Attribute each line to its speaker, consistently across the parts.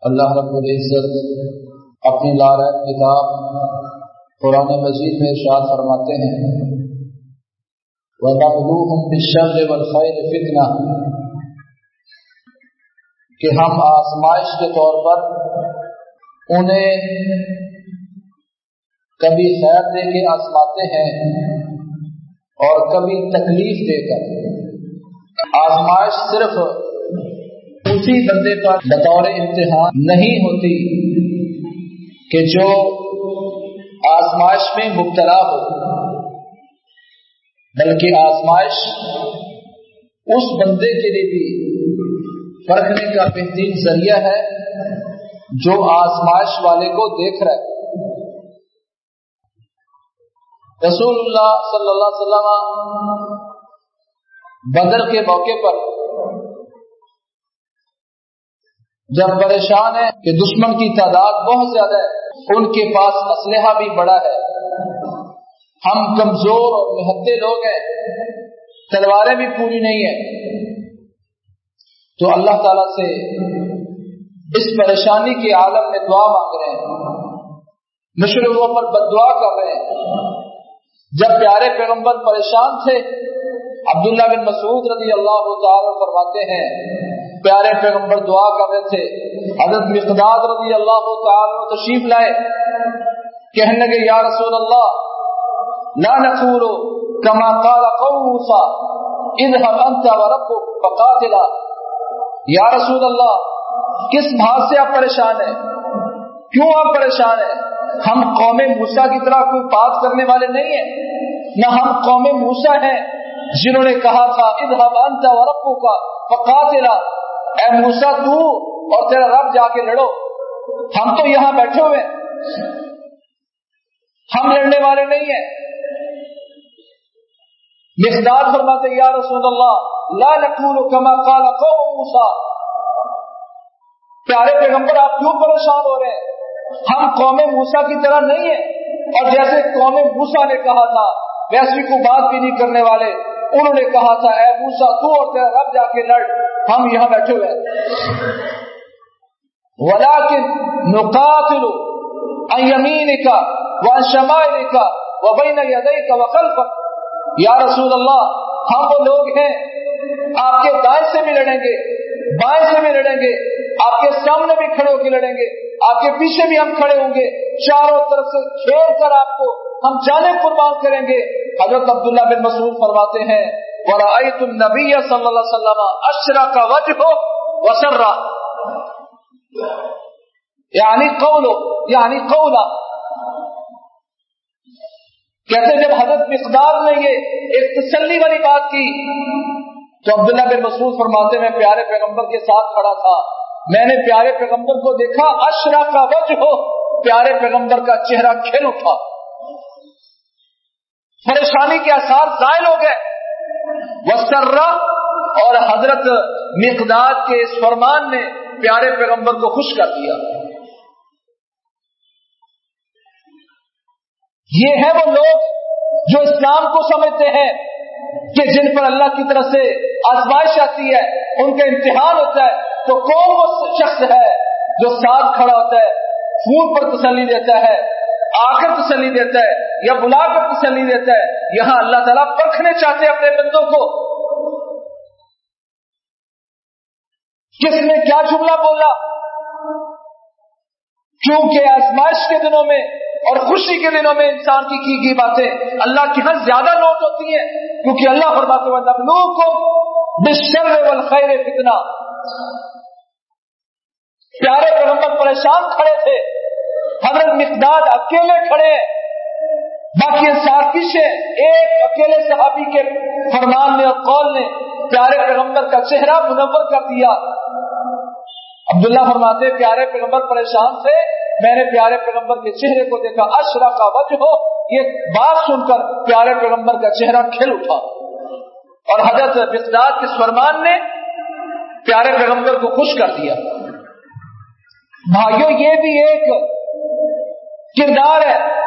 Speaker 1: اللہ رب العزت اپنی لار کتاب قرآن مجید میں ارشاد فرماتے ہیں۔ فتنا کہ ہم آزمائش کے طور پر انہیں کبھی خیر دے کے آزماتے ہیں اور کبھی تکلیف دے کر۔ آزمائش صرف اسی بندے پر بطور امتحان نہیں ہوتی کہ جو آزمائش میں مبتلا ہو، بلکہ آزمائش اس بندے کے لیے بھی پرکھنے کا بہترین ذریعہ ہے جو آزمائش والے کو دیکھ رہا ہے۔ رسول اللہ صلی اللہ علیہ وسلم بدر کے موقع پر جب پریشان ہے کہ دشمن کی تعداد بہت زیادہ ہے، ان کے پاس اسلحہ بھی بڑا ہے۔ ہم کمزور اور محتے لوگ ہیں، تلواریں بھی پوری نہیں ہیں۔ تو اللہ تعالی سے اس پریشانی کے عالم میں دعا مانگ رہے ہیں۔ مشرقوں پر بد دعا کر رہے ہیں۔ جب پیارے پیغمبر پریشان تھے، عبداللہ بن مسعود رضی اللہ تعالی فرماتے ہیں پیارے پیغمبر دعا کر رہے تھے۔ حضرت مقداد رضی اللہ تعالی تشریف لائے۔ کہنے لگے، یا رسول اللہ، لا نقول كما قال قوم اذهب انت وربك فقاتلا۔ یا رسول اللہ، کس بات سے آپ پریشان ہیں؟ کیوں آپ پریشان ہیں؟ ہم قوم موسا کی طرح کوئی بات کرنے والے نہیں ہیں۔ نہ ہم قوم موسا ہیں۔ جنہوں نے کہا تھا، اذهب انت وربك فقاتلا۔ اے موسا تو اور تیرا رب جا کے لڑو۔ ہم تو یہاں بیٹھے ہوئے ہم لڑنے والے نہیں ہیں۔ مقدار فرماتے یا رسول اللہ، لا نقول کما قال قوم موسا پیارے پیغمبر، آپ کیوں پریشان ہو رہے ہیں؟ ہم قوم موسا کی طرح نہیں ہیں۔ اور جیسے قوم موسا نے کہا تھا ویسی کو بات بھی نہیں کرنے والے۔ انہوں نے کہا تھا، اے موسا تو اور تیرا رب جا کے لڑ، ہم یہاں بیٹھے ہوئے ولیکن نقاتل ان یمین کا وان شمائل کا وبین یدئی کا وخلف یا رسول اللہ ہم وہ لوگ ہیں، آپ کے دائیں سے بھی لڑیں گے بائیں سے بھی لڑیں گے، آپ کے سامنے بھی کھڑے ہو کے لڑیں گے، آپ کے پیچھے بھی ہم کھڑے ہوں گے۔ چاروں طرف سے کھیل کر آپ کو ہم جانے قربان کریں گے۔ حضرت عبداللہ بن مسعود فرماتے ہیں، ورأيت النبي صلی اللہ علیہ وسلم اشرق وجهه وسرا یعنی قولو یعنی قولا کہتے جب حضرت مقدار نے یہ ایک تسلی والی بات کی تو عبداللہ بن مسعود فرماتے میں پیارے پیغمبر کے ساتھ کھڑا تھا۔ میں نے پیارے پیغمبر کو دیکھا اشرا کا وجہ ہو پیارے پیغمبر کا چہرہ کھیل اٹھا۔ پریشانی کے اثار زائل ہو گئے۔ وسرا اور حضرت مقداد کے اس فرمان نے پیارے پیغمبر کو خوش کر دیا۔ یہ ہے وہ لوگ جو اسلام کو سمجھتے ہیں۔ کہ جن پر اللہ کی طرف سے آزمائش آتی ہے، ان کا امتحان ہوتا ہے، تو کون وہ شخص ہے جو ساتھ کھڑا ہوتا ہے، پھول پر تسلی دیتا ہے آ کر تسلی دیتا ہے، یا بلا کر تسلی دیتا ہے؟ یہاں اللہ تعالیٰ پرکھنے چاہتے ہیں اپنے بندوں کو۔ کس نے کیا جملہ بولا؟ کیونکہ آزمائش کے دنوں میں اور خوشی کے دنوں میں انسان کی کی گئی باتیں اللہ کی حد زیادہ نوٹ ہوتی ہیں، کیونکہ اللہ فرماتے ہوئے نبلو کو بشر والخیر فتنہ پیارے پیغمبر پریشان کھڑے تھے۔ حضرت مقداد اکیلے کھڑے۔ باقی ساتھ پیچھے ایک اکیلے صحابی کے فرمان نے اور قول نے پیارے پیغمبر کا چہرہ منور کر دیا۔ عبداللہ فرماتے پیارے پیغمبر پریشان تھے۔ میں نے پیارے پیغمبر کے چہرے کو دیکھا اشرا کا وجہ ہو یہ بات سن کر پیارے پیغمبر کا چہرہ کھل اٹھا۔ اور حضرت بسداد کے فرمان نے پیارے پیغمبر کو خوش کر دیا۔ بھائیوں یہ بھی ایک کردار ہے۔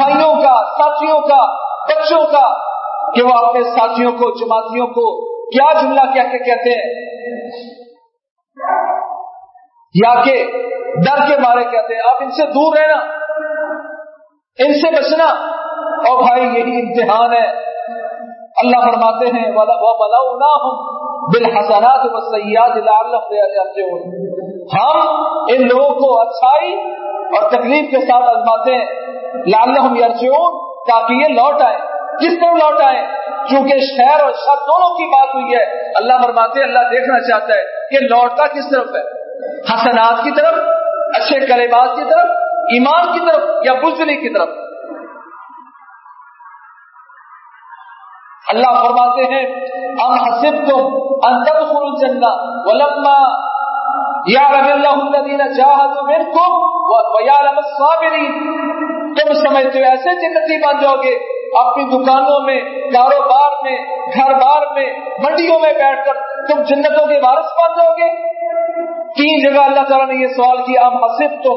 Speaker 1: بھائیوں کا، ساتھیوں کا، بچوں کا، کہ وہ اپنے ساتھیوں کو، جماعتیوں کو کیا جملہ کہہ کے کہتے ہیں۔ یا کہ ڈر کے مارے کہتے ہیں، آپ ان سے دور رہنا، ان سے بچنا۔ اور بھائی، یہی امتحان ہے۔ اللہ فرماتے ہیں وہ بلا نہ ہوں ہم ان لوگوں کو اچھائی اور تکلیف کے ساتھ ازماتے ہیں۔ لال یرجون تاکہ یہ لوٹ آئے کس طرح لوٹ آئے چونکہ شہر اور شر دونوں کی بات ہوئی ہے۔ اللہ فرماتے ہیں، اللہ دیکھنا چاہتا ہے کہ لوٹتا کس طرف ہے۔ حسنات کی طرف، اچھے کلمات کی طرف، ایمان کی طرف یا بزری کی طرف۔ اللہ فرماتے ہیں ہم حسب تم اندر خل جنا ولما یا رب اللہ الدین چاہ تم سمجھتے ہو، ایسے جنتی بن جاؤ گے، اپنی دکانوں میں، کاروبار میں، گھر بار میں، منڈیوں میں بیٹھ کر تم جنتوں کے وارث بن جاؤ گے۔ تین جگہ اللہ تعالیٰ نے یہ سوال کیا ہم حسب تم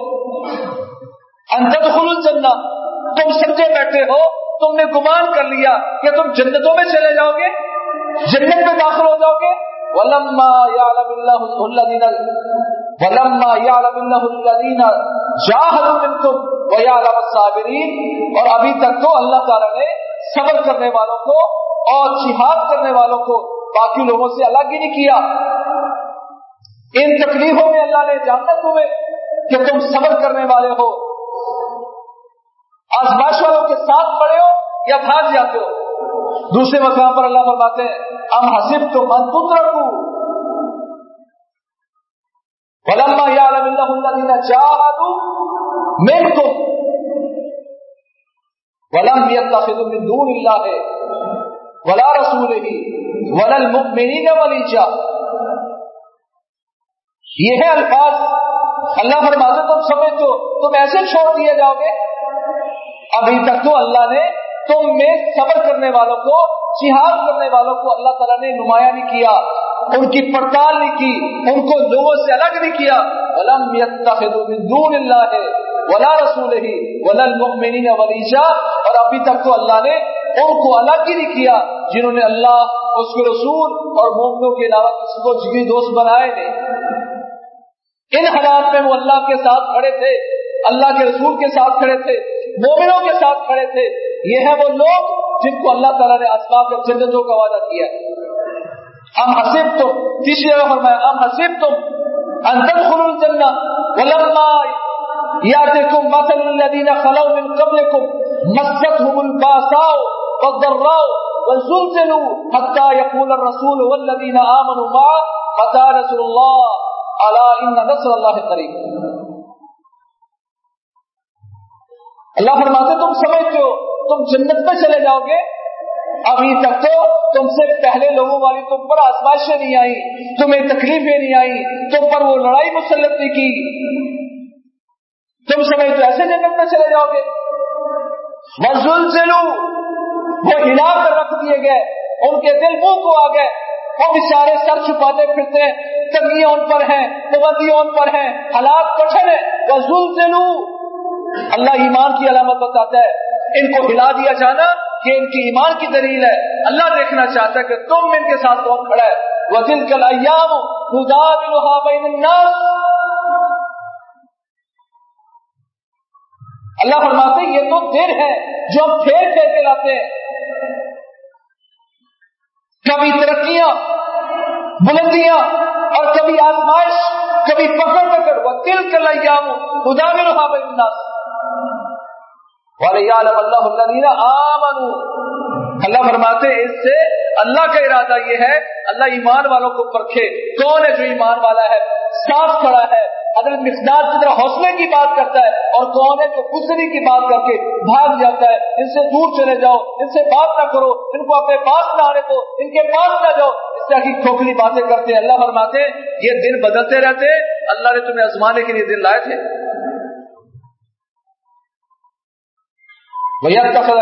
Speaker 1: اندر خل جنا تم سمجھے بیٹھے ہو، تم نے گمان کر لیا کہ تم جنتوں میں چلے جاؤ گے، جنت میں داخل ہو جاؤ گے۔ ولما يعلم الله الذين ولما يعلم الله الذين جاهدوا منكم ويعلم الصابرين۔ اور ابھی تک تو اللہ تعالی نے صبر کرنے والوں کو اور جہاد کرنے والوں کو باقی لوگوں سے الگ ہی نہیں کیا۔ ان تکلیفوں میں اللہ نے جاننا تمہیں کہ تم صبر کرنے والے ہو۔ آزماش والوں کے ساتھ پڑے ہو یا بھاگ جاتے ہو۔ دوسرے مقام پر اللہ فرماتے ہیں، ام حسب تو من رکھو ولما يعلم الله الذين جاهدوا منكم ولم يتخذوا من دون الله ولا رسوله ولا المؤمنين وليجا یہ ہے الفاظ۔ اللہ فرماتے تم سمجھتے ہو تم ایسے چھوڑ دیے جاؤ گے۔ ابھی تک تو اللہ نے تم میں صبر کرنے والوں کو، جہاد کرنے والوں کو اللہ تعالیٰ نے نمایاں نہیں کیا، ان کی پڑتال نہیں کی، ان کو لوگوں سے الگ نہیں کیا۔ ولم دون اللہ ہے ولا رسول ہی ولل مکمنی ولیشا اور ابھی تک تو اللہ نے ان کو الگ ہی نہیں کیا، جنہوں نے اللہ، اس کے رسول اور مومنوں کے علاوہ کسی کو جگری دوست بنائے نہیں۔ ان حالات میں وہ اللہ کے ساتھ کھڑے تھے، اللہ کے رسول کے ساتھ کھڑے تھے، مومنوں کے ساتھ کھڑے تھے۔ یہ ہے وہ لوگ جن کو اللہ تعالیٰ نے اسباب جنتوں کا وعدہ کیا ہم حسب تم تیسری جگہ فرمایا ہم حسب تم اندر خلول جنہ ولما یاتکم مثل الذین خلو من قبلکم، مستهم الباساء والضراء وزلزلوا حتى يقول الرسول والذين آمنوا معه متى نصر الله نصر الله قريب. اللہ فرماتے تم سمجھتے ہو، تم جنت میں چلے جاؤ گے ابھی تک تو تم سے پہلے لوگوں والی تم پر آسمائشیں نہیں آئی تمہیں تکلیفیں نہیں آئی تم پر وہ لڑائی مسلط نہیں کی۔ تم سمجھتے ایسے جنت میں چلے جاؤ گے مزول سے وہ ہلا کر رکھ دیے گئے، ان کے دل منہ کو آ گئے۔ وہ بچارے سر چھپاتے پھرتے ہیں تنگیاں ان پر ہیں، پابندیاں ان پر ہیں، حالات کٹھن ہے وہ لو اللہ ایمان کی علامت بتاتا ہے۔ ان کو ہلا دیا جانا کہ ان کی ایمان کی دلیل ہے۔ اللہ دیکھنا چاہتا ہے کہ تم ان کے ساتھ کون کھڑا ہے۔ وہ دل کل ایام اللہ فرماتے یہ تو دیر ہے جو ہم پھیر پھیر کے لاتے ہیں۔ کبھی ترقیاں، بلندیاں اور کبھی آزمائش، کبھی پکڑ پکڑ وہ دل کل ایام خدا بھی رہا بھائی الناس۔ اللہ اللہ فرماتے اس سے اللہ کا ارادہ یہ ہے، اللہ ایمان والوں کو پرکھے۔ کون ہے جو ایمان والا ہے؟ صاف کھڑا ہے۔ حضرت مقدار کی طرح حوصلے کی بات کرتا ہے اور کون ہے جو گزری کی بات کر کے بھاگ جاتا ہے۔ ان سے دور چلے جاؤ، ان سے بات نہ کرو، ان کو اپنے پاس نہ آنے کو ان کے پاس نہ جاؤ۔ اس طرح کی کھوکھلی باتیں کرتے ہیں۔ اللہ فرماتے ہیں، یہ دن بدلتے رہتے اللہ نے تمہیں آزمانے کے لیے دن لائے تھے۔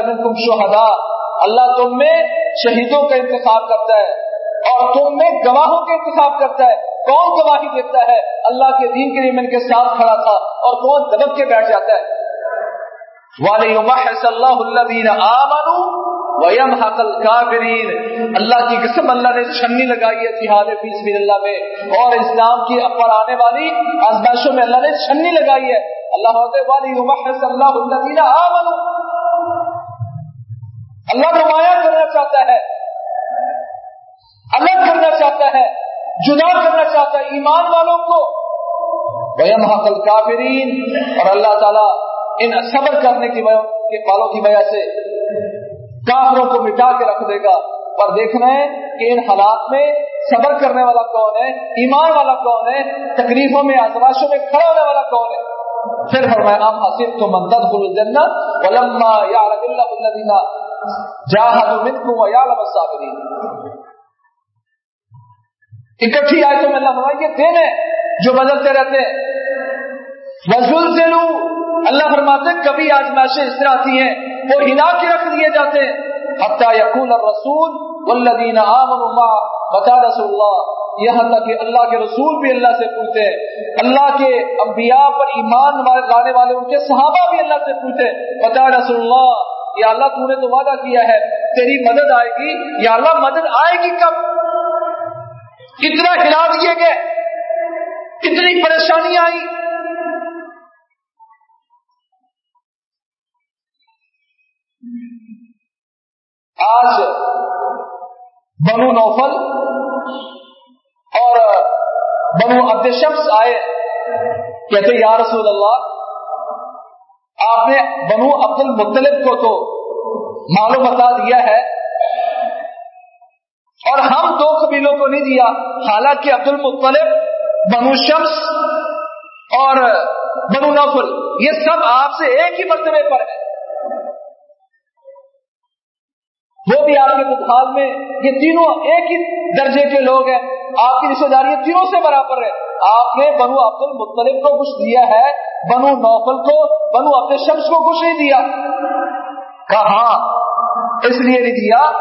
Speaker 1: تم شہدا اللہ تم میں شہیدوں کا انتخاب کرتا ہے اور تم میں گواہوں کا انتخاب کرتا ہے۔ کون گواہی دیتا ہے؟ اللہ کے دین کے لیے میں ان کے ساتھ کھڑا تھا اور کون دبک کے بیٹھ جاتا ہے۔ ویم حقل اللہ کی قسم اللہ نے چھنی لگائی ہے جہاد فی اللہ میں اور اسلام کی پر آنے والی آزمائشوں میں اللہ نے چھنی لگائی ہے۔ اللہ ہوتے اللہ الذین آمنوا۔ اللہ نمایاں کرنا چاہتا ہے۔ الگ کرنا چاہتا ہے۔ جدا کرنا چاہتا ہے ایمان والوں کو۔ ویم حقل کافرین اور اللہ تعالیٰ ان صبر کرنے کی وجہ کے پالوں کی وجہ سے کافروں کو مٹا کے رکھ دے گا۔ پر دیکھنا ہے کہ ان حالات میں صبر کرنے والا کون ہے؟ ایمان والا کون ہے؟ تکلیفوں میں آزماشوں میں کھڑا ہونے والا کون ہے؟ پھر فرمایا آپ حاصل تو مندر خل الجنت ولما یا رب اللہ الذین جاہدوا منکم ویعلم الصابرین اکٹھی آئے تو میں اللہ فرمائے یہ دن ہے جو بدلتے رہتے ہیں۔ وزول سے لو اللہ فرماتے کبھی آزمائشیں اس طرح آتی ہیں، وہ ہلا کے رکھ دیے جاتے ہیں۔ حتیٰ یقول الرسول والذین آمنوا ما بتا رسول اللہ، یہاں تک کہ اللہ کے رسول بھی اللہ سے پوچھتے اللہ کے انبیاء پر ایمان لانے والے، ان کے صحابہ بھی اللہ سے پوچھتے بتا رسول اللہ، یا اللہ تو نے تو وعدہ کیا ہے، تیری مدد آئے گی، یا اللہ مدد آئے گی کب؟ اتنا ہلا دیے گئے؟ اتنی پریشانی آئی آج بنو نوفل اور بنو عبد شمس آئے، کہتے یا رسول اللہ، آپ نے بنو عبد المطلب کو تو معلوم بتا دیا ہے اور ہم دو قبیلوں کو نہیں دیا، حالانکہ عبد المطلب بنو شمس اور بنو نوفل، یہ سب آپ سے ایک ہی مرتبے پر ہے وہ بھی آپ کے بدحال میں، یہ تینوں ایک ہی درجے کے لوگ ہیں۔ آپ کی رشتے داری تینوں سے برابر ہے۔ آپ نے بنو عبد المطلب کو کچھ دیا ہے، بنو نوفل کو، بنو عبد شمس کو کچھ نہیں دیا۔ کہا اس لیے نہیں دیا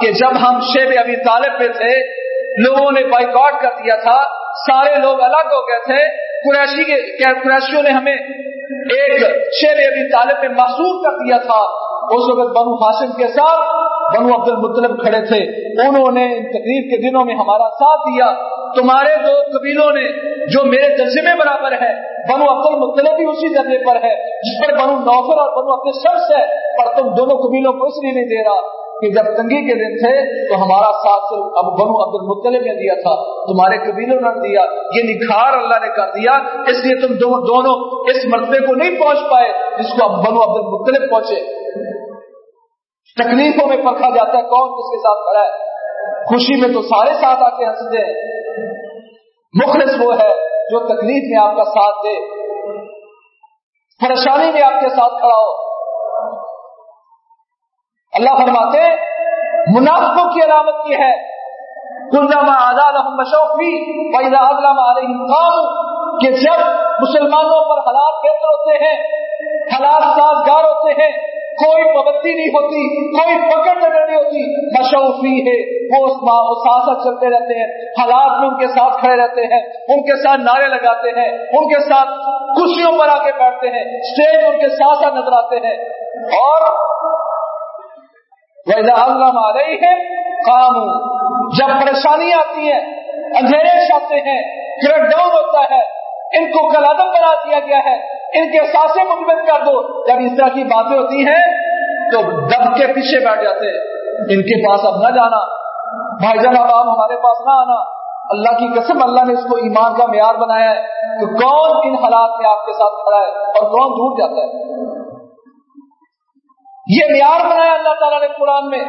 Speaker 1: کہ جب ہم شیب ابھی طالب پہ تھے، لوگوں نے بائک کر دیا تھا، سارے لوگ الگ ہو گئے تھے، قریشی کے قریشیوں نے ہمیں ایک شیر ابھی طالب میں محسوس کر دیا تھا۔ اس وقت بنو ہاشم کے ساتھ بنو عبد المطلب کھڑے تھے۔ انہوں نے تقریب کے دنوں میں ہمارا ساتھ دیا۔ تمہارے دو قبیلوں نے جو میرے درجے میں برابر ہے، بنو عبد المطلب بھی اسی درجے پر ہے، جس پر بنو نوفر اور بنو عبد شخص ہے، پر تم دونوں قبیلوں کو اس لیے نہیں دے رہا کہ جب تنگی کے دن تھے تو ہمارا ساتھ صرف اب بنو عبد المطلب نے دیا تھا، تمہارے قبیلوں نے دیا، یہ نکھار اللہ نے کر دیا، اس لیے تم دونوں دونوں اس مرتبے کو نہیں پہنچ پائے جس کو اب بنو عبد المطلب پہنچے۔ تکلیفوں میں پرکھا جاتا ہے، کون کس کے ساتھ کھڑا ہے؟ خوشی میں تو سارے ساتھ آ کے ہنستے ہیں۔ مخلص وہ ہے جو تکلیف میں آپ کا ساتھ دے، پریشانی میں آپ کے ساتھ کھڑا ہو۔ اللہ فرماتے منافقوں کی علامت یہ ہے آزاد مشوقی پیدا علامہ کہ جب مسلمانوں پر حالات بہتر ہوتے ہیں حالات سازگار ہوتے ہیں کوئی پابندی نہیں ہوتی، کوئی پکڑ نظر نہیں ہوتی۔ مشوفی ہے، وہ ساتھ چلتے رہتے ہیں، حالات میں ان کے ساتھ کھڑے رہتے ہیں، ان کے ساتھ نعرے لگاتے ہیں، ان کے ساتھ خوشیوں پر آ کے بیٹھتے ہیں اسٹیج ان کے ساتھ ساتھ نظر آتے ہیں۔ اور ویسا اللہ آ رہی ہے قانون جب پریشانی آتی ہے، اندھیرے چاہتے ہیں کریک ڈاؤن ہوتا ہے، ان کو کل عدم بنا دیا گیا ہے۔ ان کے سانسیں مثبت کر دو۔ جب اس طرح کی باتیں ہوتی ہیں، تو دب کے پیچھے بیٹھ جاتے ہیں۔ ان کے پاس اب نہ جانا۔ بھائی جان، اب آپ ہمارے پاس نہ آنا۔ اللہ کی قسم، اللہ نے اس کو ایمان کا معیار بنایا ہے۔ تو کون ان حالات میں آپ کے ساتھ کھڑا ہے اور کون دور جاتا ہے؟ یہ معیار بنایا اللہ تعالیٰ نے قرآن میں۔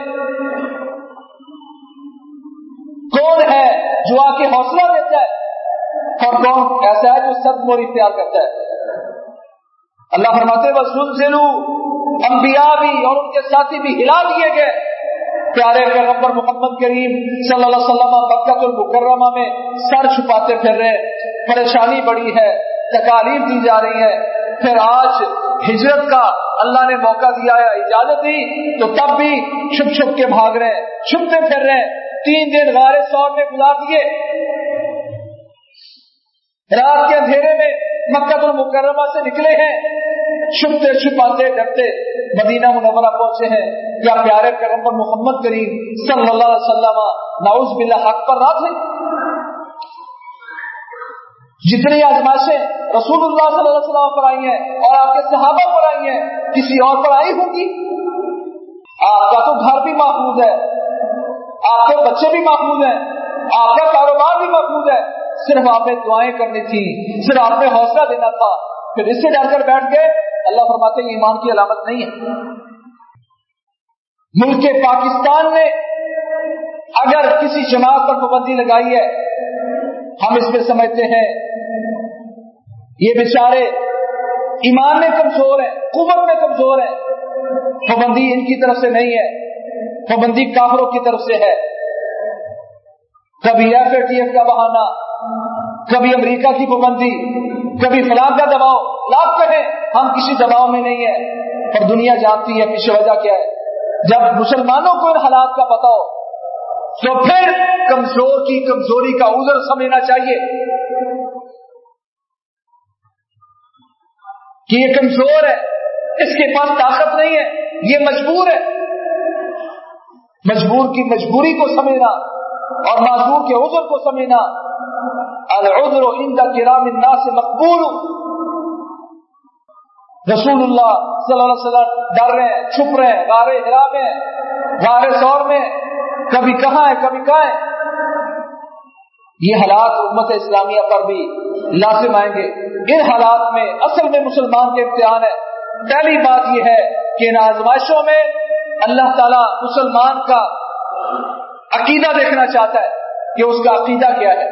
Speaker 1: کون ہے جو آ کے حوصلہ دیتا ہے اور کون ایسا ہے جو سب موری اختیار کرتا ہے؟ اللہ فرماتے وسول سے لو انبیاء بھی اور ان کے ساتھی بھی ہلا دیے گئے۔ پیارے پیغمبر محمد کریم صلی اللہ علیہ وسلم مکت المکرمہ میں سر چھپاتے پھر رہے۔ پریشانی بڑی ہے، تکالیف دی جا رہی ہے۔ پھر آج ہجرت کا اللہ نے موقع دیا ہے، اجازت دی، تو تب بھی چھپ چھپ کے بھاگ رہے، چھپتے پھر رہے۔ تین دن غارے سور میں گزار دیے۔ رات کے اندھیرے میں مکہ المکرمہ سے نکلے ہیں۔ چھپتے چھپاتے ڈرتے مدینہ منورہ پہنچے ہیں۔ کیا پیارے پیغمبر محمد کریم صلی اللہ علیہ وسلم ناؤز باللہ، حق پر نہ تھے جتنی آزمائشیں رسول اللہ صلی اللہ علیہ وسلم پر آئی ہیں اور آپ کے صحابہ پر آئی ہیں، کسی اور پر آئی ہوں گی؟ آپ کا تو گھر بھی محفوظ ہے، آپ کے بچے بھی محفوظ ہیں، آپ کا کاروبار بھی محفوظ ہے۔ صرف آپ نے دعائیں کرنی تھی صرف آپ نے حوصلہ دینا تھا۔ پھر اس سے ڈر کر بیٹھ گئے۔ اللہ فرماتے ہیں، ایمان کی علامت نہیں ہے۔ ملک پاکستان نے اگر کسی جماعت پر پابندی لگائی ہے، ہم اس میں سمجھتے ہیں، یہ بیچارے ایمان میں کمزور ہیں، قوت میں کمزور ہیں۔ پابندی ان کی طرف سے نہیں ہے، پابندی کافروں کی طرف سے ہے۔ کبھی ایف اے ٹی ایف کا بہانا کبھی امریکہ کی پابندی، کبھی فلاں کا دباؤ۔ لاکھ کہیں، ہم کسی دباؤ میں نہیں ہیں، اور دنیا جانتی ہے پیچھے وجہ کیا ہے۔ جب مسلمانوں کو ان حالات کا پتا ہو، تو پھر کمزور کی کمزوری کا عذر سمجھنا چاہیے۔ کہ یہ کمزور ہے، اس کے پاس طاقت نہیں ہے، یہ مجبور ہے۔ مجبور کی مجبوری کو سمجھنا۔ اور معذور کے عذر کو سمجھنا العذر عند کرام الناس مقبول۔ رسول اللہ صلی اللہ علیہ وسلم ڈر رہے ہیں چھپ رہے ہیں غارے ہرا میں غارے سور میں، کبھی کہاں ہے، کبھی کہاں ہے۔ یہ حالات امت اسلامیہ پر بھی لازم آئیں گے۔ ان حالات میں اصل میں مسلمان کے امتحان ہے۔ پہلی بات یہ ہے کہ ان آزمائشوں میں اللہ تعالیٰ مسلمان کا عقیدہ دیکھنا چاہتا ہے کہ اس کا عقیدہ کیا ہے۔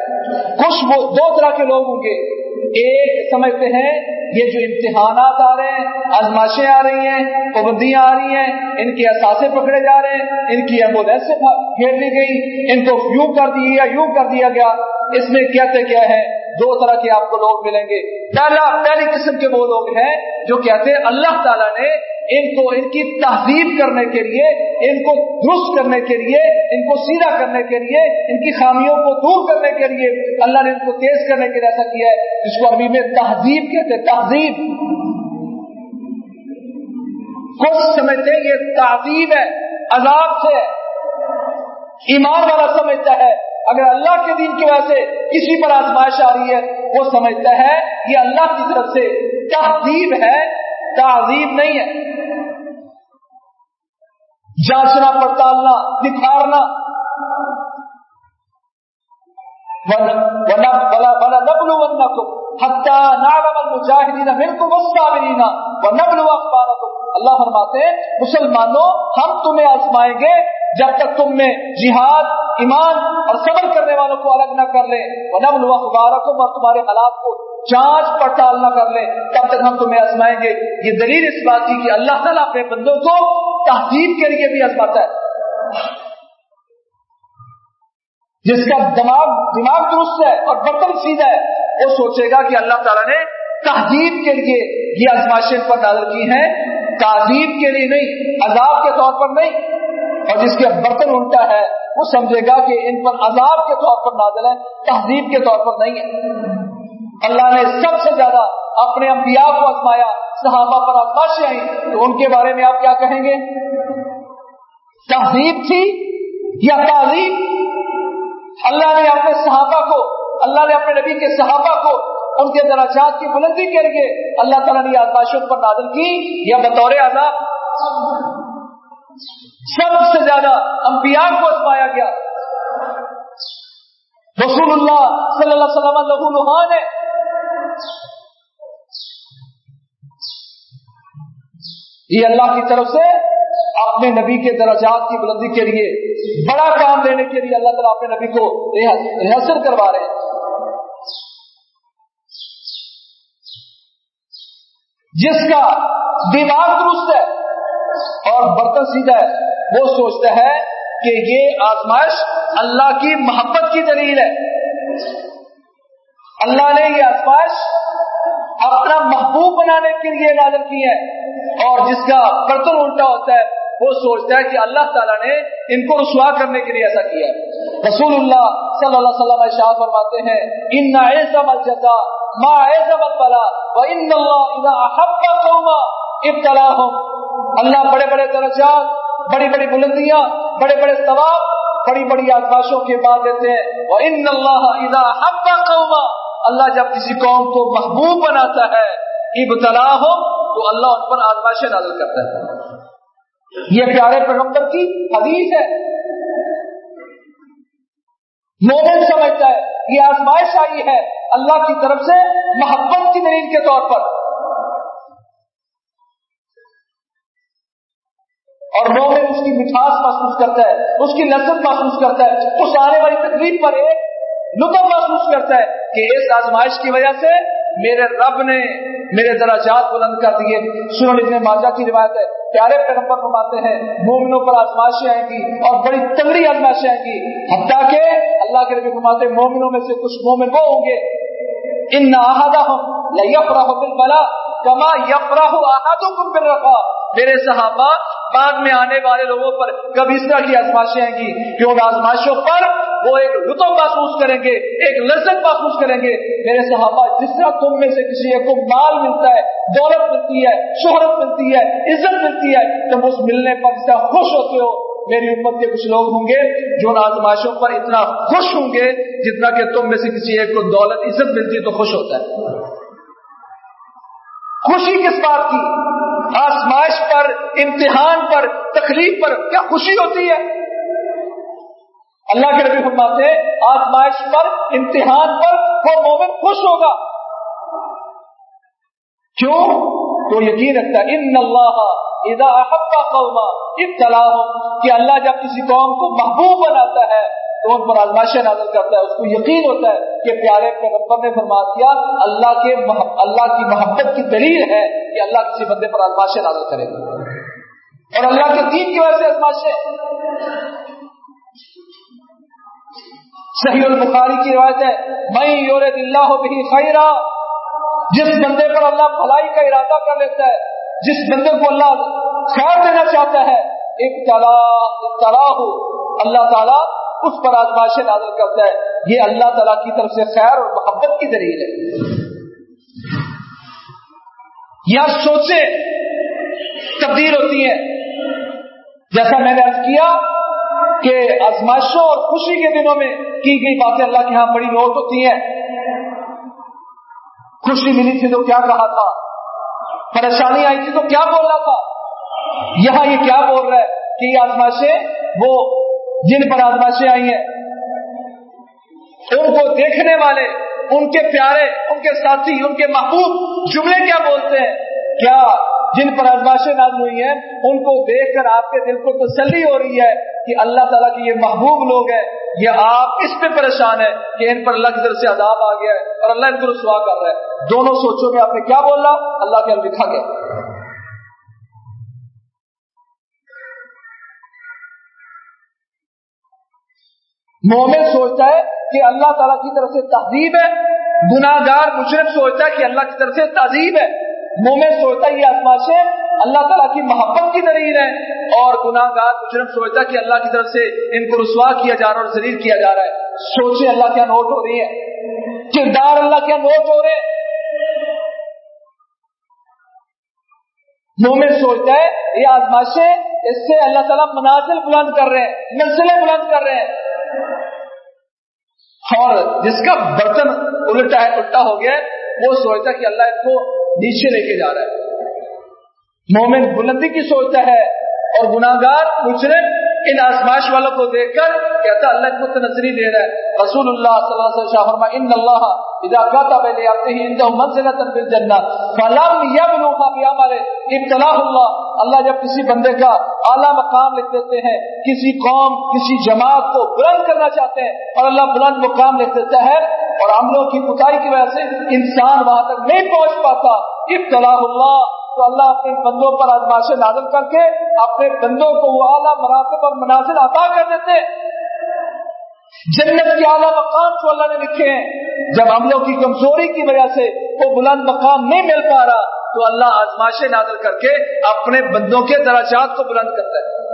Speaker 1: کچھ وہ دو طرح کے لوگ ہوں گے۔ ایک سمجھتے ہیں یہ جو امتحانات آ رہے ہیں، آزمائشیں آ رہی ہیں، پابندیاں آ رہی ہیں، ان کے اثاثے پکڑے جا رہے ہیں، ان کی ایمبولینس گھیر دی گئی ان کو یوں کر دیا، یوں کر دیا گیا۔ اس میں کہتے کیا ہے؟ دو طرح کے آپ کو لوگ ملیں گے۔ پہلا پہلی قسم کے وہ لوگ ہیں جو کہتے ہیں اللہ تعالیٰ نے ان کو، ان کی تہذیب کرنے کے لیے، ان کو درست کرنے کے لیے، ان کو سیدھا کرنے کے لیے، ان کی خامیوں کو دور کرنے کے لیے اللہ نے ان کو تیز کرنے کے لیے ایسا کیا ہے، جس کو عربی میں تہذیب کہتے تہذیب۔ کچھ سمجھتے ہیں یہ تہذیب ہے، عذاب سے، ایمان والا سمجھتا ہے۔ اگر اللہ کے دین کی وجہ سے کسی پر آزمائش آ رہی ہے، وہ سمجھتا ہے یہ اللہ کی طرف سے تہذیب ہے تعظیم نہیں ہے۔ جانچنا پڑتالنا نکھارنا اللہ فرماتے ہیں، مسلمانوں، ہم تمہیں آزمائیں گے جب تک تم میں جہاد، ایمان اور صبر کرنے والوں کو الگ نہ کر لیں نبل اخبارکم اور تمہارے حالات کو جانچ پڑتال نہ کر لیں تب تک ہم تمہیں آزمائیں گے۔ یہ دلیل اس بات کی کہ اللہ تعالیٰ اپنے بندوں کو تہذیب کے لیے بھی آزماتا ہے۔ جس کا دماغ دماغ درست ہے اور برتن سیدھا ہے، وہ سوچے گا کہ اللہ تعالیٰ نے تہذیب کے لیے یہ آزمائشیں پر نازل کی ہیں۔ تعظیم کے لیے نہیں، عذاب کے طور پر نہیں اور جس کے برتن الٹا ہے، وہ سمجھے گا کہ ان پر عذاب کے طور پر نازل ہے، تہذیب کے طور پر نہیں ہے۔ اللہ نے سب سے زیادہ اپنے انبیاء کو آزمایا، صحابہ پر آزمائشیں آئی تو ان کے بارے میں آپ کیا کہیں گے؟ تہذیب تھی یا تعظیم؟ اللہ نے اپنے صحابہ کو، اللہ نے اپنے نبی کے صحابہ کو ان کے دراجات کی بلندی کے لیے اللہ تعالیٰ نے آزمائشوں پر نازل کی، یا بطور عذاب؟ سب سے زیادہ انبیاء کو آزمایا گیا۔ رسول اللہ صلی اللہ علیہ وسلم لہو لوہان ہے یہ اللہ کی طرف سے اپنے نبی کے درجات کی بلندی کے لیے بڑا کام دینے کے لیے اللہ تعالیٰ اپنے نبی کو ریحصل کروا رہے ہیں۔ جس کا دماغ درست ہے اور برتن سیدھا ہے۔ وہ سوچتا ہے کہ یہ آزمائش اللہ کی محبت کی دلیل ہے۔ اللہ نے یہ آزمائش اپنا محبوب بنانے کے لیے نازل کی ہے۔ اور جس کا برتن الٹا ہوتا ہے، وہ سوچتا ہے کہ اللہ تعالیٰ نے ان کو رسوا کرنے کے لیے ایسا کیا رسول اللہ صلی اللہ علیہ وسلم شاہ فرماتے ہیں، ان ایسا مل جزا ماں ایسا مل بلا ان اللہ احب قوما ابتلا اللہ بڑے بڑے درجات، بڑی بڑی بلندیاں، بڑے بڑے ثواب، بڑی بڑی آزماشوں کے بعد دیتے ہیں۔ وہ ان اللہ اذا حب قوما اللہ جب کسی قوم کو محبوب بناتا ہے ابتلا ہو تو اللہ ان پر آزمائشیں نازل کرتا ہے۔ یہ پیارے پیغمبر کی حدیث ہے۔ مومن سمجھتا ہے، یہ آزمائش آئی ہے اللہ کی طرف سے محبت کی دلیل کے طور پر۔ اور مومن اس کی مٹھاس محسوس کرتا ہے، اس کی لذت محسوس کرتا ہے، اس آنے والی تکلیف پر ایک لطف محسوس کرتا ہے کہ اس آزمائش کی وجہ سے میرے رب نے میرے دراجات بلند کر دیے۔ سورن ابن ماجہ کی روایت ہے، پیارے پیغمبر فرماتے ہیں، مومنوں پر آزمائشیں آئیں گی اور بڑی تگڑی آزمائشیں آئیں گی۔ حتیٰ کہ اللہ کے نبی فرماتے ہیں، مومنوں میں سے کچھ مومن وہ ہوں گے، ان احدہم لیفرح بالبلا کما یفرح احدکم بالرخاء میرے صحابہ بعد میں آنے والے لوگوں پر کب اس طرح کی آزمائشیں آئیں گی کہ ان آزمائشوں پر وہ ایک لطف محسوس کریں گے، ایک لذت محسوس کریں گے۔ میرے صحابہ، جس طرح تم میں سے کسی ایک کو مال ملتا ہے، دولت ملتی ہے، شہرت ملتی ہے، عزت ملتی ہے، تم اس ملنے پر اس طرح خوش ہوتے ہو، میری امت کے کچھ لوگ ہوں گے جو ان آزمائشوں پر اتنا خوش ہوں گے جتنا کہ تم میں سے کسی ایک کو دولت، عزت ملتی ہے تو خوش ہوتا ہے۔ خوشی کس بات کی؟ آسمائش پر، امتحان پر، تکلیف پر کیا خوشی ہوتی ہے؟ اللہ کے نبی فرماتے ہیں، آزمائش پر، امتحان پر وہ مومن خوش ہوگا۔ کیوں؟ تو یقین رکھتا ہے، ان اللہ اذا قوما ابتلا کہ اللہ جب کسی قوم کو محبوب بناتا ہے، تو ان پر آزمائشیں نازل کرتا ہے، اس کو یقین ہوتا ہے کہ پیارے پیغمبر نے فرما دیا، اللہ کے اللہ کی محبت کی دلیل ہے کہ اللہ کسی بندے پر آزمائشیں نازل کرے گا۔ اور اللہ کے دین کی وجہ سے آزمائشیں۔ صحیح البخاری کی روایت ہے میں یور اللہ بھی خیرا جس بندے پر اللہ بھلائی کا ارادہ کر لیتا ہے جس بندے کو اللہ خیر دینا چاہتا ہے، ابتلا ابتلا ہو، اللہ تعالیٰ اس پر آزمائشیں نازل کرتا ہے۔ یہ اللہ تعالیٰ کی طرف سے خیر اور محبت کی دلیل ہے۔ یا سوچیں تبدیل ہوتی ہیں جیسا میں نے ارض کیا کہ آزمائشوں اور خوشی کے دنوں میں کی گئی باتیں اللہ کے ہاں بڑی نوٹ ہوتی ہیں۔ خوشی ملی تھی تو کیا کہا تھا؟ پریشانی آئی تھی تو کیا بول رہا تھا؟ یہاں یہ کیا بول رہا ہے کہ یہ آزمائشیں وہ جن پر آزمائشیں آئی ہیں، ان کو دیکھنے والے، ان کے پیارے، ان کے ساتھی، ان کے محبوب جملے کیا بولتے ہیں؟ کیا جن پر آزمائشیں نازل ہوئی ہیں، ان کو دیکھ کر آپ کے دل کو تسلی ہو رہی ہے کہ اللہ تعالیٰ کے یہ محبوب لوگ ہیں، یہ آپ اس پہ پریشان ہے کہ ان پر اللہ کی طرف سے عذاب آ گیا ہے اور اللہ ان کو رسوا کر رہا ہے۔ دونوں سوچوں میں آپ نے کیا بولا؟ اللہ کے لکھا گیا مومن سوچتا ہے کہ اللہ تعالیٰ کی طرف سے تہذیب ہے۔ گناگار مشرف سوچتا ہے کہ اللہ کی طرف سے تہذیب ہے۔ مومن سوچتا ہے یہ آزماشیں اللہ تعالیٰ کی محبت کی دلیل ہے اور گناہ گار مجرم سوچتا ہے کہ اللہ کی طرف سے ان کو رسوا کیا جا رہا ہے اور ذلیل کیا جا رہا ہے۔ سوچے اللہ کیا نوٹ ہو رہی ہے۔ کردار اللہ کیا نوٹ ہو رہے مومن سوچتا ہے یہ آزماشیں اس سے اللہ تعالیٰ منازل بلند کر رہے ہیں، منزلیں بلند کر رہے ہیں۔ اور جس کا برتن الٹا ہے، الٹا ہو گیا وہ سوچتا ہے کہ اللہ ان کو نیچے لے کے جا رہا ہے۔ مومن بلندی کی سوچتا ہے اور گناگار مجرم ان آزمائش والوں کو دیکھ کر کہتا اللہ کو تنظری دے رہا ہے۔ رسول اللہ صلی اللہ علیہ وسلم فرما ان اللہ اذا كتب ليعطيه عنده منزلة في الجنة فلم يبلغ بعمل ابتلاه اللہ اللہ جب کسی بندے کا اعلیٰ مقام لکھ دیتے ہیں، کسی قوم، کسی جماعت کو بلند کرنا چاہتے ہیں اور اللہ بلند مقام لکھ دیتا ہے اور عملوں کی کتائی کی وجہ سے انسان وہاں تک نہیں پہنچ پاتا۔ ابتلاح اللہ تو اللہ اپنے بندوں پر آزمائشیں نازل کر کے اپنے بندوں کو وہ اعلیٰ مراتب اور مناظر عطا کر دیتے۔ جنت کے اعلیٰ مقام جو اللہ نے لکھے ہیں۔ جب عملوں کی کمزوری کی وجہ سے وہ بلند مقام نہیں مل پا رہا، تو اللہ آزمائشیں نازل کر کے اپنے بندوں کے دراجات کو بلند کرتا ہے۔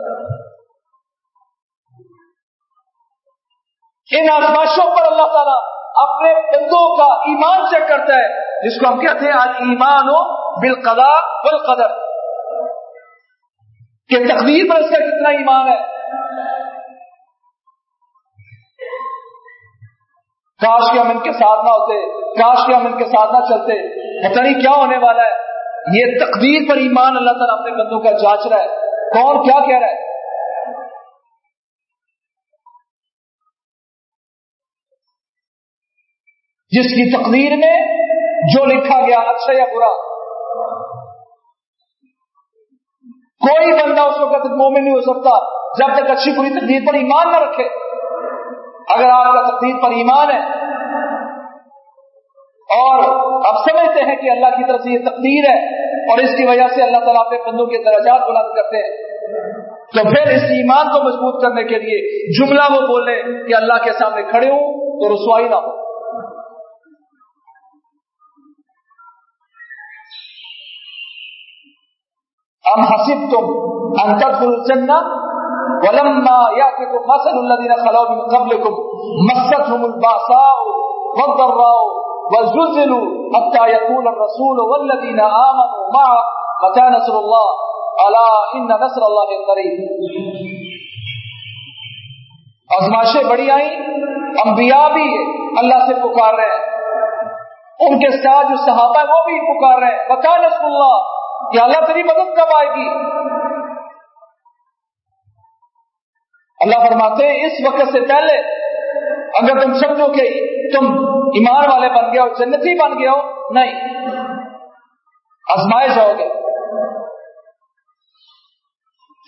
Speaker 1: ان آزمائشوں پر اللہ تعالیٰ اپنے بندوں کا ایمان چیک کرتا ہے، جس کو ہم کہتے ہیں ایمان ہو بالقضاء والقدر. کہ تقدیر پر اس کا کتنا ایمان ہے؟ کاش کے ہم ان کے ساتھ نہ ہوتے، کاش کے ہم ان کے ساتھ نہ چلتے، پتہ نہیں کیا ہونے والا ہے؟ یہ تقدیر پر ایمان اللہ تعالیٰ اپنے بندوں کا جانچ رہا ہے۔ کون کیا کہہ رہا ہے؟ جس کی تقدیر میں جو لکھا گیا اچھا یا برا؟ کوئی بندہ اس وقت مومن نہیں ہو سکتا جب تک اچھی بری تقدیر پر ایمان نہ رکھے۔ اگر آپ کا تقدیر پر ایمان ہے اور آپ سمجھتے ہیں کہ اللہ کی طرف سے یہ تقدیر ہے اور اس کی وجہ سے اللہ تعالیٰ اپنے بندوں کے درجات بلند کرتے ہیں، تو پھر اس ایمان کو مضبوط کرنے کے لیے جملہ وہ بولے کہ اللہ کے سامنے کھڑے ہوں تو رسوائی نہ ہو۔ ام حسب تم انتر الجنہ ولما ياتكم مثل الذين خلوا من قبلكم مستهم الباساء والضراء وزلزلوا حتى يقول الرسول والذين امنوا معه متى نصر الله الا ان نصر الله قريب ازمائشیں بڑی آئیں، انبیاء بھی اللہ سے پکار رہے ہیں۔ ان کے ساتھ جو صحابہ ہیں وہ بھی پکار رہے ہیں۔ بتا نصر اللہ کہ اللہ تیری مدد کب آئے گی؟ اللہ فرماتے ہیں، اس وقت سے پہلے اگر تم سمجھو کہ تم ایمان والے بن گئے ہو، جنتی بن گئے ہو، نہیں، آزمائش جاؤ گے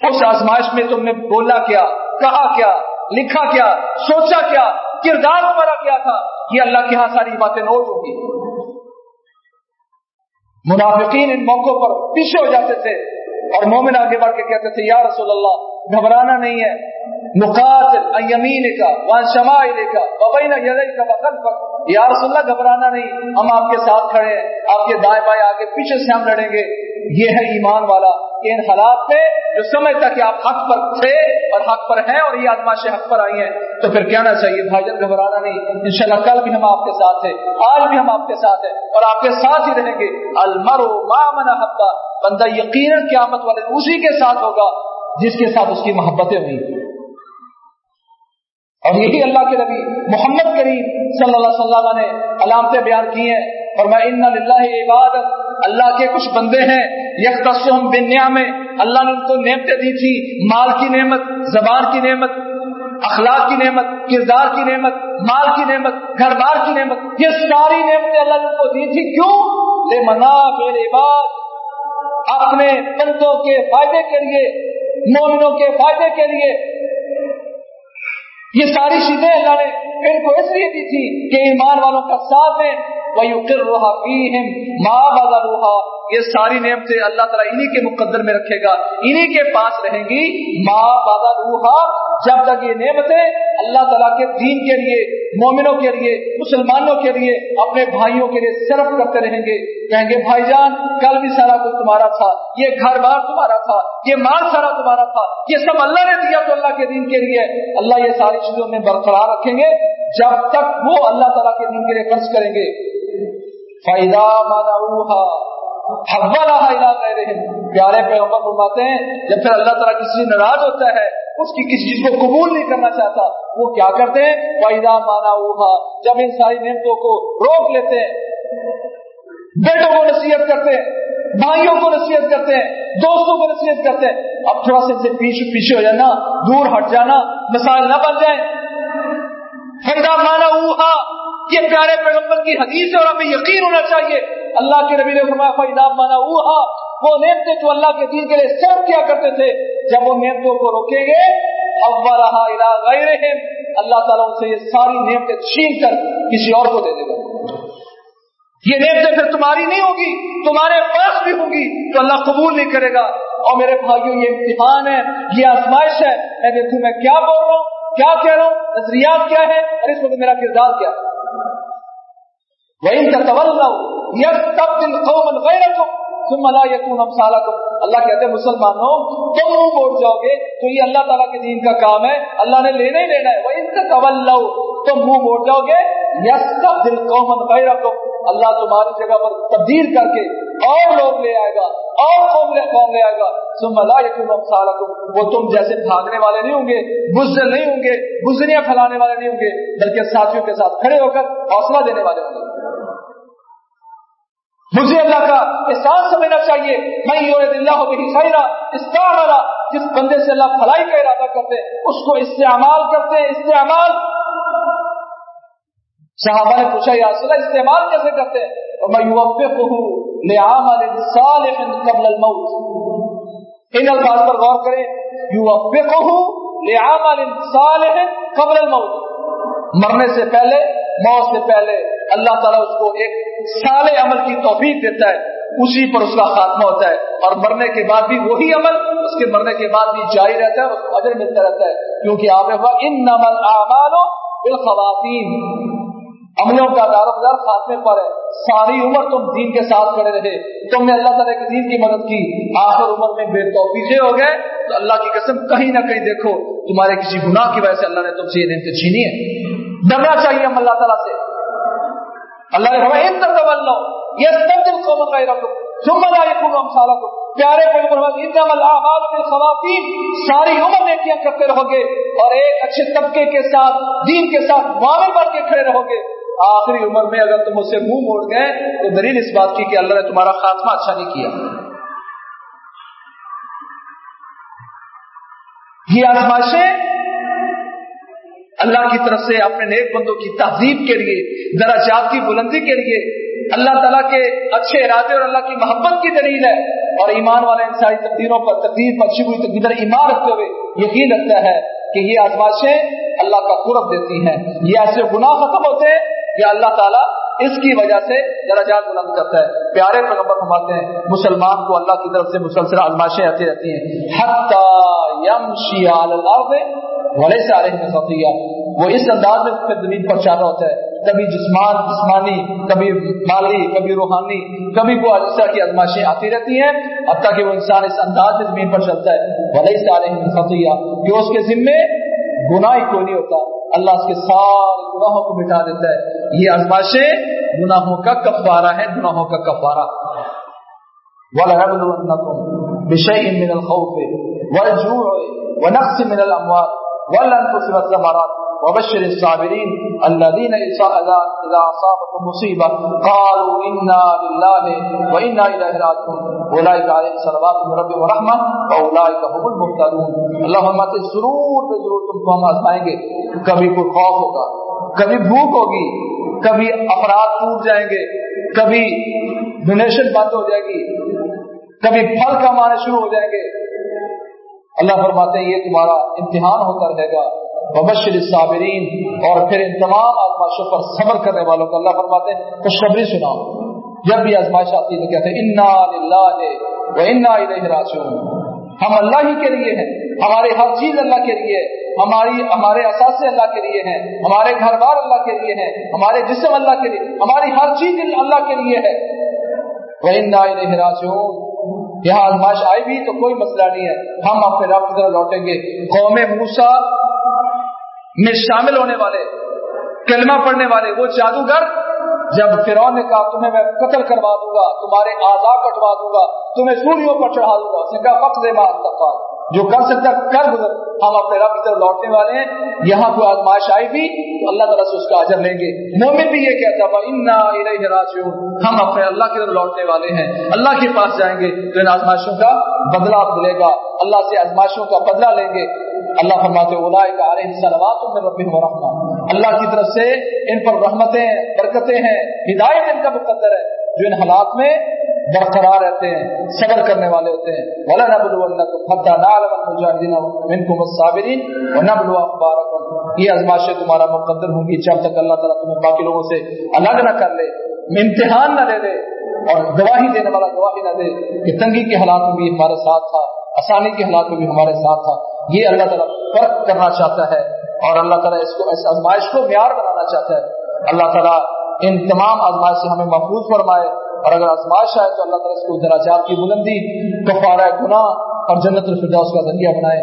Speaker 1: اس آزمائش میں تم نے بولا کیا، کہا کیا، لکھا کیا، سوچا کیا، کردار تمہارا کیا تھا، یہ اللہ کے ہاں ساری باتیں نوٹ ہوگی۔ منافقین ان موقعوں پر پیچھے ہو جاتے تھے اور مومن آگے بڑھ کے کہتے تھے، یا رسول اللہ، گھبرانا نہیں ہے۔ مقاتل ایمین کا وہاں شمائل کا ببین یدئی کا وقت پر یا رسول اللہ، گھبرانا نہیں، ہم آپ کے ساتھ کھڑے ہیں، آپ کے دائیں بائیں آگے پیچھے سے ہم لڑیں گے۔ یہ ہے ایمان والا کہ ان حالات میں جو سمجھتا کہ آپ حق پر تھے اور حق پر ہیں اور یہ آدماشیں حق پر آئی ہیں۔ تو پھر کہنا چاہیے، بھائی جان، گھبرانا نہیں، انشاءاللہ کل بھی ہم آپ کے ساتھ ہیں، آج بھی ہم آپ کے ساتھ ہیں اور آپ کے ساتھ ہی رہیں گے۔ المرو مامن حقا بندہ یقیناً قیامت والے اسی کے ساتھ ہوگا جس کے ساتھ اس کی محبتیں ہوئی اور یہی اللہ کے نبی محمد کریم صلی اللہ علیہ وسلم نے علامتیں بیان کی ہیں۔ اور میں ان اللہ عبادت اللہ کے کچھ بندے ہیں یکسم بنیا میں اللہ نے ان کو نعمتیں دی تھی، مال کی نعمت، زبان کی نعمت، اخلاق کی نعمت، کردار کی نعمت، مال کی نعمت گھر بار کی نعمت، یہ ساری نعمتیں اللہ نے ان کو دی تھی۔ کیوں؟ لے منا میرے بعد اپنے بندوں کے فائدے کے لیے، مومنوں کے فائدے کے لیے یہ ساری چیزیں اللہ نے ان کو اس لیے دی تھی کہ ایمان والوں کا ساتھ ہے وہی روحا پی ماں بازا روحا یہ ساری نعمتیں اللہ تعالیٰ انہی کے مقدر میں رکھے گا، انہی کے پاس رہیں گی۔ ماں بازا روحا جب تک یہ نعمتیں اللہ تعالیٰ کے دین کے لیے، مومنوں کے لیے، مسلمانوں کے لیے، اپنے بھائیوں کے لیے صرف کرتے رہیں گے۔ کہیں گے، بھائی جان، کل بھی سارا کچھ تمہارا تھا، یہ گھر بار تمہارا تھا، یہ مال سارا تمہارا تھا، یہ سب اللہ نے دیا تو اللہ کے دین کے لیے۔ اللہ یہ ساری چیزوں میں برقرار رکھیں گے۔ جب تک وہ اللہ تعالیٰ کے دین کے لیے خرچ کریں گے۔ فائدہ مانا پیارے پیغمبر فرماتے ہیں، جب پھر اللہ تعالیٰ کسی ناراض ہوتا ہے، اس کی کسی چیز کو قبول نہیں کرنا چاہتا، وہ کیا کرتے ہیں؟ فائدہ مانا اوہا جب ان ساری نعمتوں کو روک لیتے ہیں، بیٹوں کو نصیحت کرتے ہیں، بھائیوں کو نصیحت کرتے ہیں، دوستوں کو نصیحت کرتے ہیں، اب تھوڑا سا سے پیچھے پیچھے ہو جانا، دور ہٹ جانا، مثال نہ بن جائے۔ فائدہ مانا اوہا یہ پیارے پیغمبر کی حدیث ہے اور ہمیں یقین ہونا چاہیے اللہ کے نبی نے فرمایا فائدہ مانا اوہا وہ نعمتیں جو اللہ کے دین کے لیے سرو کیا کرتے تھے۔ جب وہ نعمتوں کو روکیں گے اول اللہ تعالیٰ سے یہ ساری نعمتیں چھین کر کسی اور کو دے دے گا۔ یہ نعمتیں پھر تمہاری نہیں ہوگی، تمہارے پاس بھی ہوگی۔ تو اللہ قبول نہیں کرے گا۔ اور میرے بھائیوں، یہ امتحان ہے، یہ آزمائش ہے۔ میں دیکھوں میں کیا بول رہا ہوں، کیا کہہ رہا ہوں، نظریات کیا ہے اور اس وقت میرا کردار کیا ہے؟ کا طول یس تب دن قوم غیر تم اللہ اللہ کہتے ہیں، مسلمانوں، تم منہ موڑ جاؤ گے، تو یہ اللہ تعالیٰ کے دین کا کام ہے، اللہ نے لینا ہی لینا ہے۔ وہ ان تم منہ موڑ جاؤ گے یس تب دل قوم اللہ تمہاری جگہ پر تبدیل کر کے اور لوگ لے آئے گا، اور قوم لے قوم لے آئے گا۔ ثم لا يكون امثالكم وہ تم جیسے بھاگنے والے نہیں ہوں گے بزدل نہیں ہوں گے بزدلیاں پھیلانے والے نہیں ہوں گے، بلکہ ساتھیوں کے ساتھ کھڑے ہو کر حوصلہ دینے والے ہوں گے۔ مجھے اللہ کا احساس سمجھنا چاہیے۔ میں یورد اللہ بھی خیرہ استعمالا جس بندے سے اللہ بھلائی کا ارادہ کرتے، اس کو استعمال کرتے، استعمال۔ صحابہ نے پوچھا، یا صلاح استعمال کیسے کرتے؟ اور میں یوفقہ لعمل صالح قبل الموت۔ ان الفاظ پر غور کریں۔ یوفقہ لعمل صالح قبل الموت۔ مرنے سے پہلے، موت سے پہلے، اللہ تعالیٰ اس کو ایک سال عمل کی توفیق دیتا ہے، اسی پر اس کا خاتمہ ہوتا ہے۔ اور مرنے کے بعد بھی وہی عمل، اس کے مرنے کے بعد بھی جاری رہتا ہے اس کو اجر ملتا رہتا ہے۔ کیونکہ آپ ہوا ان نمل اعمال بالخواتین عملوں کا دار مدار خاتمے پر ہے۔ ساری عمر تم دین کے ساتھ کھڑے رہے۔ تم نے اللہ تعالیٰ کے دین کی مدد کی۔ آخر عمر میں بے توفیقے ہو گئے۔ تو اللہ کی قسم کہیں نہ کہیں دیکھو، تمہارے کسی گناہ کی وجہ سے اللہ نے تم سے یہ نعمتیں چھینی ہے ڈرنا چاہیے ہم اللہ تعالیٰ سے۔ اللہ نے فرمایا، ان تک قوم کا رکھو ثم لا يكون امثالكم پیارے پیغمبر انما الاعمال بالخواتيم ساری عمر نیکیاں کرتے رہو گے اور ایک اچھے طبقے کے ساتھ، دین کے ساتھ معامل بن کے کھڑے رہو گے آخری عمر میں اگر تم اسے منہ موڑ گئے، تو دلیل اس بات کی کہ اللہ نے تمہارا خاتمہ اچھا نہیں کیا۔ یہ آزمائشیں اللہ کی طرف سے اپنے نیک بندوں کی تہذیب کے لیے، درجات کی بلندی کے لیے اللہ تعالیٰ کے اچھے ارادے اور اللہ کی محبت کی دلیل ہے۔ اور ایمان والے ان ساری تقدیروں پر، تقدیر پر اچھی ہوئی تقدیر ایمان رکھتے ہوئے یقین رکھتا ہے کہ یہ آزمائشیں اللہ کا قرب دیتی ہیں۔ یہ ایسے گناہ ختم ہوتے ہیں یا اللہ تعالیٰ اس کی وجہ سے درجات بلند کرتا ہے۔ پیارے پیغمبر فرماتے ہیں، مسلمان کو اللہ کی طرف سے مسلسل آزمائشیں آتی رہتی ہیں۔ حتی یمشی علی الارض بڑے سے آرے میں سوتیا وہ اس انداز میں پھر زمین پر چاہتا ہوتا ہے۔ کبھی جسمان، جسمانی، کبھی مالی، کبھی روحانی، کبھی وہ اجزا کی ازمائشیں آتی رہتی ہیں اب تک کہ وہ انسان اس انداز میں زمین پر چلتا ہے۔ بڑے سے آرے میں سوتیا کہ اس کے ذمے گناہ ہی کوئی نہیں ہوتا۔ اللہ اس کے سارے گناہوں کو مٹا دیتا ہے۔ یہ ازمائشیں گناہوں کا کفارہ ہے گناہوں کا کفارہ۔ وَلَنَبْلُوَنَّكُمْ بِشَيْءٍ مِّنَ الْخَوْفِ وَالْجُوعِ وَنَقْصٍ مِّنَ الْأَمْوَالِ۔ والأنفس والثمرات وبشر الصابرين الذين إذا أصابتهم مصيبة قالوا إنا لله وإنا إليه راجعون. أولئك عليهم صلوات من ربهم ورحمة وأولئك هم المهتدون. اللهم تے ضرور بے ضرور تم کو ہم آزمائیں گے. کبھی کوئی خوف ہوگا، کبھی بھوک ہوگی، کبھی افراد ٹوٹ جائیں گے، کبھی ڈونیشن بند ہو جائے گی، کبھی پھل کمانے شروع ہو جائیں گے اللہ فرماتے ہیں، یہ تمہارا امتحان ہوتا رہے گا۔ وبشر صابرین اور پھر ان تمام آزمائشوں پر صبر کرنے والوں کو اللہ فرماتے ہیں، خوشخبری سناؤ۔ جب بھی آزمائش آتی ہے تو کہتے ہیں، انا للہ و انا الیہ راجعون۔ ہم اللہ ہی کے لیے ہیں، ہمارے ہر چیز اللہ کے لیے ہماری، ہمارے اثاثے اللہ کے لیے ہیں، ہمارے گھر بار اللہ کے لیے ہیں، ہمارے جسم اللہ کے لیے، ہماری ہر چیز اللہ کے لیے ہے۔ وہ انا الیہ راجعون۔ یہاں آزمائش آئی بھی تو کوئی مسئلہ نہیں ہے۔ ہم اپنے رب کی طرح لوٹیں گے۔ قوم موسا میں شامل ہونے والے، کلمہ پڑھنے والے، وہ جادوگر، جب فرعون نے کہا، تمہیں میں قتل کروا دوں گا، تمہارے آزاد کٹوا دوں گا، تمہیں سوریوں پر چڑھا دوں گا۔ اس نے کہا فخر ماں جو کر سکتا کر گزر۔ ہم اپنے رب کی طرف لوٹنے والے ہیں۔ یہاں کوئی آزمائش آئی بھی تو اللہ تعالیٰ سے اس کا اجر لیں گے۔ مومن بھی یہ کہتا ہے انا راجعون۔ ہم اپنے اللہ کی طرف لوٹنے والے ہیں۔ اللہ کے پاس جائیں گے تو ان آزمائشوں کا بدلہ ملے گا۔ اللہ سے آزمائشوں کا بدلہ لیں گے۔ اللہ فرماتے اولا کا سلوات رحمہ۔ اللہ کی طرف سے ان پر رحمتیں، برکتیں ہیں، ہدایت ان کا مقدر ہے۔ جو ان حالات میں برقرار رہتے ہیں، صبر کرنے والے ہوتے ہیں۔ ولا نبلو اخبارکم یہ ازماشیں تمہارا مقدر ہوں گی۔ جب تک اللہ تعالیٰ تمہیں باقی لوگوں سے الگ نہ کر لے، امتحان نہ لے لے اور گواہی دینے والا گواہی نہ دے کہ تنگی کے حالات میں بھی ہمارے ساتھ تھا، آسانی کے حالات میں بھی ہمارے ساتھ تھا۔ یہ اللہ تعالیٰ فرق کرنا چاہتا ہے اور اللہ تعالیٰ اس کو اس آزمائش کو معیار بنانا چاہتا ہے۔ اللہ تعالیٰ ان تمام آزمائش سے ہمیں محفوظ فرمائے۔ اور اگر آزمائش آئے تو اللہ تعالیٰ اس کو دراجات کی بلندی، کفارہ گناہ اور جنت الفردوس کا ذریعہ بنائے۔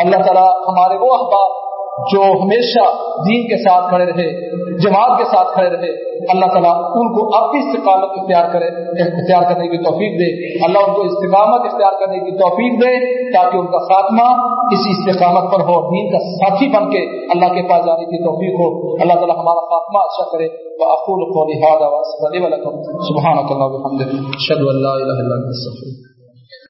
Speaker 1: اللہ تعالیٰ ہمارے وہ احباب جو ہمیشہ دین کے ساتھ کھڑے رہے، جماعت کے ساتھ کھڑے رہے، اللہ تعالیٰ ان کو اب بھی استقامت اختیار کرے، اختیار کرنے کی توفیق دے۔ اللہ ان کو استقامت اختیار کرنے کی توفیق دے تاکہ ان کا خاتمہ اسی استقامت پر ہو، دین کا ساتھی بن کے اللہ کے پاس جانے کی توفیق ہو۔ اللہ تعالیٰ ہمارا خاتمہ اچھا کرے۔ وأقول قولي هذا وأستغفر لكم سبحانك اللهم وبحمدك، أشهد أن لا إله إلا أنت، أستغفرك.